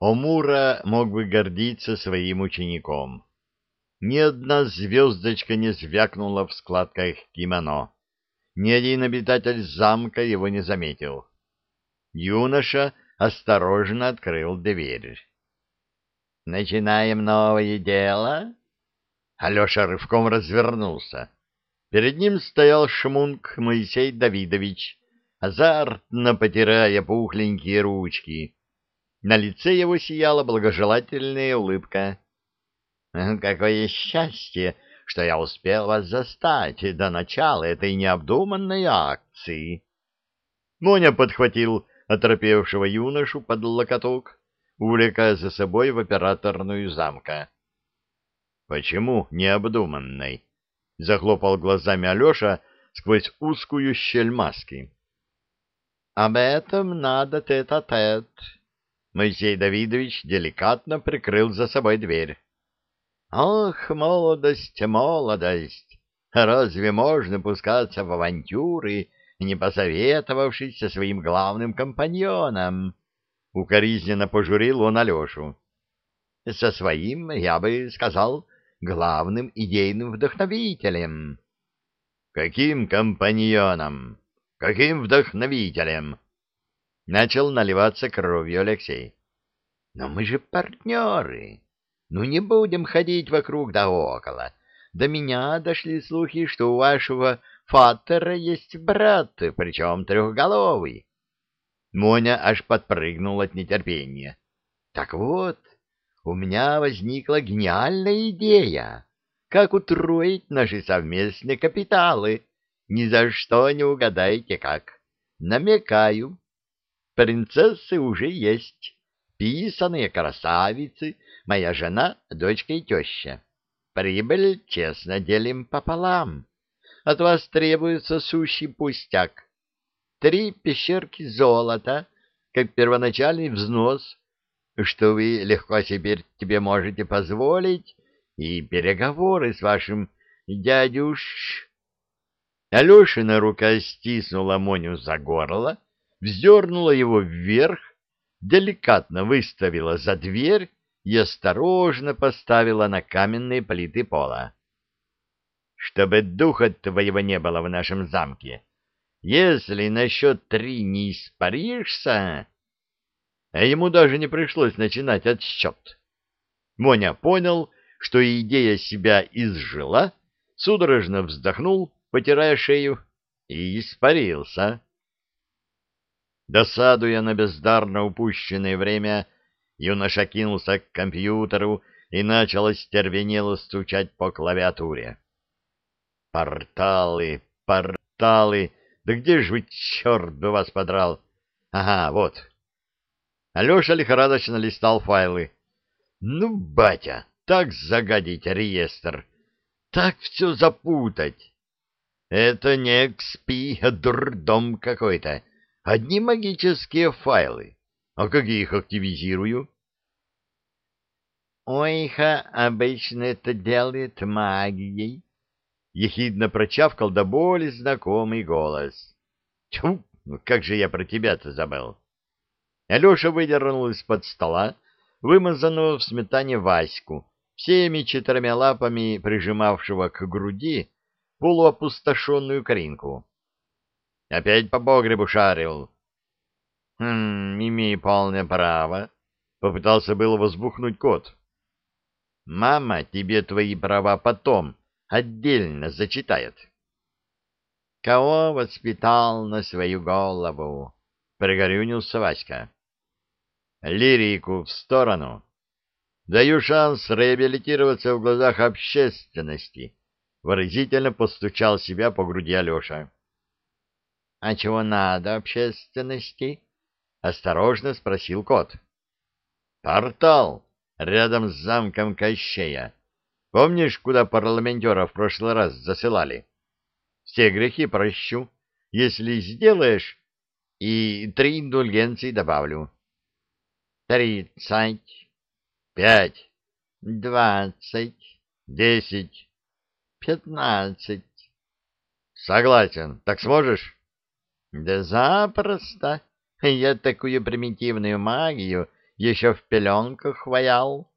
Омура мог бы гордиться своим учеником. Ни одна звездочка не звякнула в складках кимоно. Ни один обитатель замка его не заметил. Юноша осторожно открыл дверь. «Начинаем новое дело?» Алеша рывком развернулся. Перед ним стоял шмунг Моисей Давидович, азартно потирая пухленькие ручки. На лице его сияла благожелательная улыбка. «Какое счастье, что я успел вас застать до начала этой необдуманной акции!» Моня подхватил оторопевшего юношу под локоток, увлекая за собой в операторную замка. «Почему необдуманной?» — захлопал глазами Алеша сквозь узкую щель маски. «Об этом надо тет-а-тет». -тет. Моисей Давидович деликатно прикрыл за собой дверь. «Ах, молодость, молодость! Разве можно пускаться в авантюры, не посоветовавшись со своим главным компаньоном?» Укоризненно пожурил он Алешу. «Со своим, я бы сказал, главным идейным вдохновителем». «Каким компаньоном? Каким вдохновителем?» Начал наливаться кровью Алексей. «Но мы же партнеры. Ну не будем ходить вокруг да около. До меня дошли слухи, что у вашего фатера есть брат, причем трехголовый». Моня аж подпрыгнул от нетерпения. «Так вот, у меня возникла гениальная идея, как утроить наши совместные капиталы. Ни за что не угадаете как. Намекаю, принцессы уже есть, писаные красавицы, моя жена, дочка и теща. Прибыль честно делим пополам. От вас требуется сущий пустяк. Три пещерки золота, как первоначальный взнос, что вы легко себе тебе можете позволить, и переговоры с вашим дядюш... Алешина рука стиснула Моню за горло, вздернула его вверх, деликатно выставила за дверь и осторожно поставила на каменные плиты пола. «Чтобы духа твоего не было в нашем замке, если на счет три не испаришься...» А ему даже не пришлось начинать отсчет. Моня понял, что идея себя изжила, судорожно вздохнул, потирая шею, и испарился. Досадуя на бездарно упущенное время, юноша кинулся к компьютеру и начал остервенело стучать по клавиатуре. «Порталы, порталы! Да где же вы, черт бы вас подрал? Ага, вот!» Алеша лихорадочно листал файлы. «Ну, батя, так загадить реестр, так все запутать! Это не экспи, а дурдом какой-то!» Одни магические файлы. А как я их активизирую? Ойха обычно это делает магией. Ехидно прочавкал до боли знакомый голос. Тьфу, ну как же я про тебя-то забыл. Алеша выдернул из-под стола вымазанного в сметане Ваську, всеми четырьмя лапами прижимавшего к груди полуопустошенную коринку. Опять по погребу шарил. Хм, имею полное право. Попытался было возбухнуть кот. Мама тебе твои права потом отдельно зачитает. Кого воспитал на свою голову? Пригорюнился Васька. Лирику в сторону. Даю шанс реабилитироваться в глазах общественности. Выразительно постучал себя по груди Алеша. — А чего надо общественности? — осторожно спросил кот. — Портал рядом с замком Кощея. Помнишь, куда парламентеров в прошлый раз засылали? Все грехи прощу, если сделаешь, и три индульгенции добавлю. Тридцать, пять, двадцать, десять, пятнадцать. Согласен. Так сможешь? Да запросто. Я такую примитивную магию еще в пеленках ваял.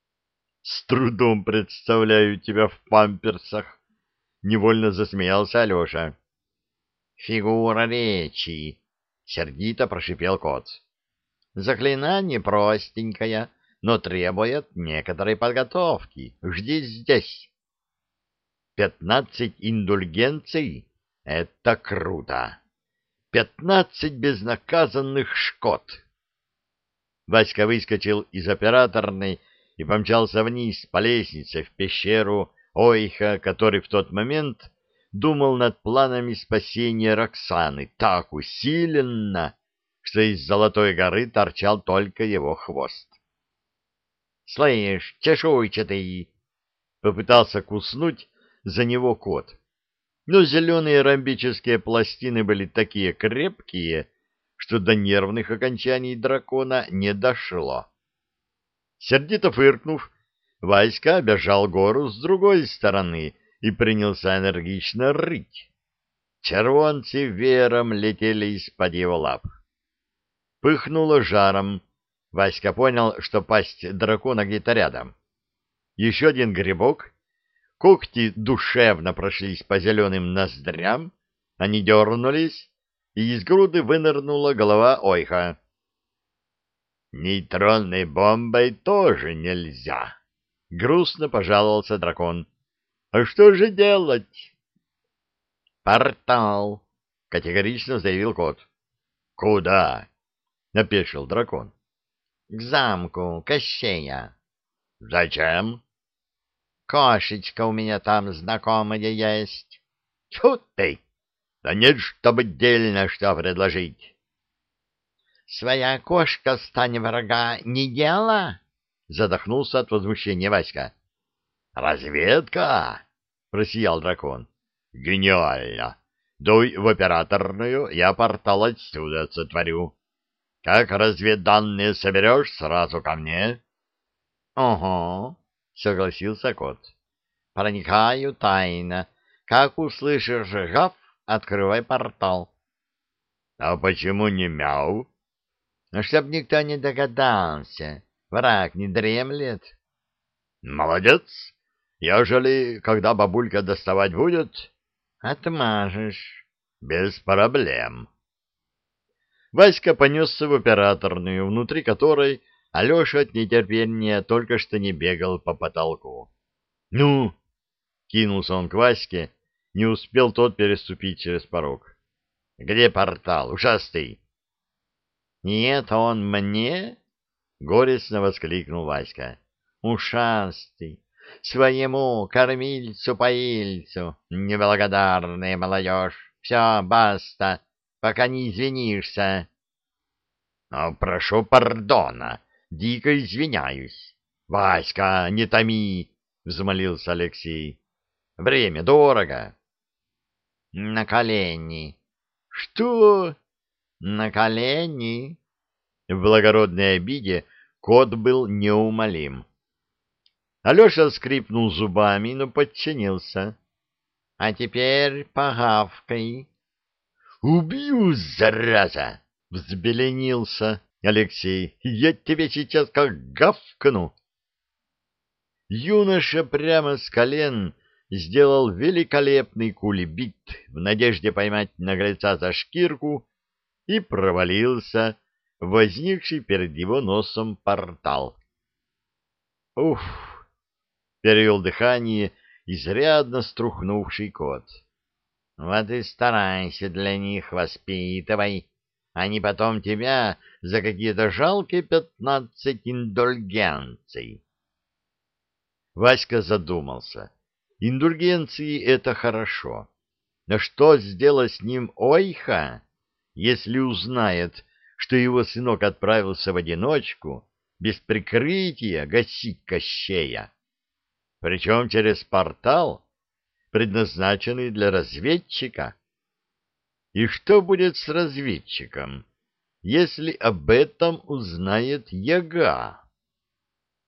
— С трудом представляю тебя в памперсах, — невольно засмеялся Алеша. — Фигура речи, — сердито прошипел кот. — Заклинание простенькое, но требует некоторой подготовки. Жди здесь. Пятнадцать индульгенций — это круто. Пятнадцать безнаказанных шкот. Васька выскочил из операторной и помчался вниз по лестнице в пещеру Ойха, который в тот момент думал над планами спасения Роксаны так усиленно, что из Золотой горы торчал только его хвост. — Слышь, чешуйчатый! — попытался куснуть за него кот. Но зеленые ромбические пластины были такие крепкие, что до нервных окончаний дракона не дошло. Сердито фыркнув, Васька обежал гору с другой стороны и принялся энергично рыть. Червонцы веером летели из-под его лап. Пыхнуло жаром. Васька понял, что пасть дракона где-то рядом. Еще один грибок. Когти душевно прошлись по зеленым ноздрям. Они дернулись, и из груды вынырнула голова Ойха. «Нейтронной бомбой тоже нельзя», — грустно пожаловался дракон. «А что же делать?» «Портал», — категорично заявил кот. «Куда?» — напешил дракон. «К замку Кощея». «Зачем?» «Кошечка у меня там знакомая есть». «Тьфу ты!» Да нет, чтобы отдельно что предложить. Своя кошка в стане врага не дело? Задохнулся от возмущения Васька. Разведка? Просиял дракон. Гениально! Дуй в операторную, я портал отсюда сотворю. Как разведданные соберешь, сразу ко мне. — Ого, — согласился кот. — Проникаю тайно. Как услышишь гав, Открывай портал. — А почему не мяу? — Ну, чтоб никто не догадался. Враг не дремлет. — Молодец. Ежели, когда бабулька доставать будет... — Отмажешь. — Без проблем. Васька понесся в операторную, внутри которой Алеша от нетерпения только что не бегал по потолку. — Ну! — кинулся он к Ваське, не успел тот переступить через порог. — Где портал, ушастый? — Нет, он мне? — горестно воскликнул Васька. — Ушастый! Своему кормильцу-поильцу, неблагодарная молодежь! Все, баста, пока не извинишься. — Ну, прошу пардона, дико извиняюсь. — Васька, не томи! — взмолился Алексей. — Время дорого. На колени. Что? На колени? В благородной обиде кот был неумолим. Алеша скрипнул зубами, но подчинился. — А теперь погавкой. — Убью, зараза! — взбеленился Алексей. — Я тебе сейчас как гавкну. Юноша прямо с колен сделал великолепный кулебит в надежде поймать наглеца за шкирку и провалился в возникший перед его носом портал. «Уф!» — перевел дыхание изрядно струхнувший кот. «Вот и старайся для них, воспитывай, не потом тебя за какие-то жалкие пятнадцать индульгенций». Васька задумался. Индульгенции — это хорошо. Но что сделать с ним Ойха, если узнает, что его сынок отправился в одиночку, без прикрытия гасить Кощея? Причем через портал, предназначенный для разведчика. И что будет с разведчиком, если об этом узнает Яга?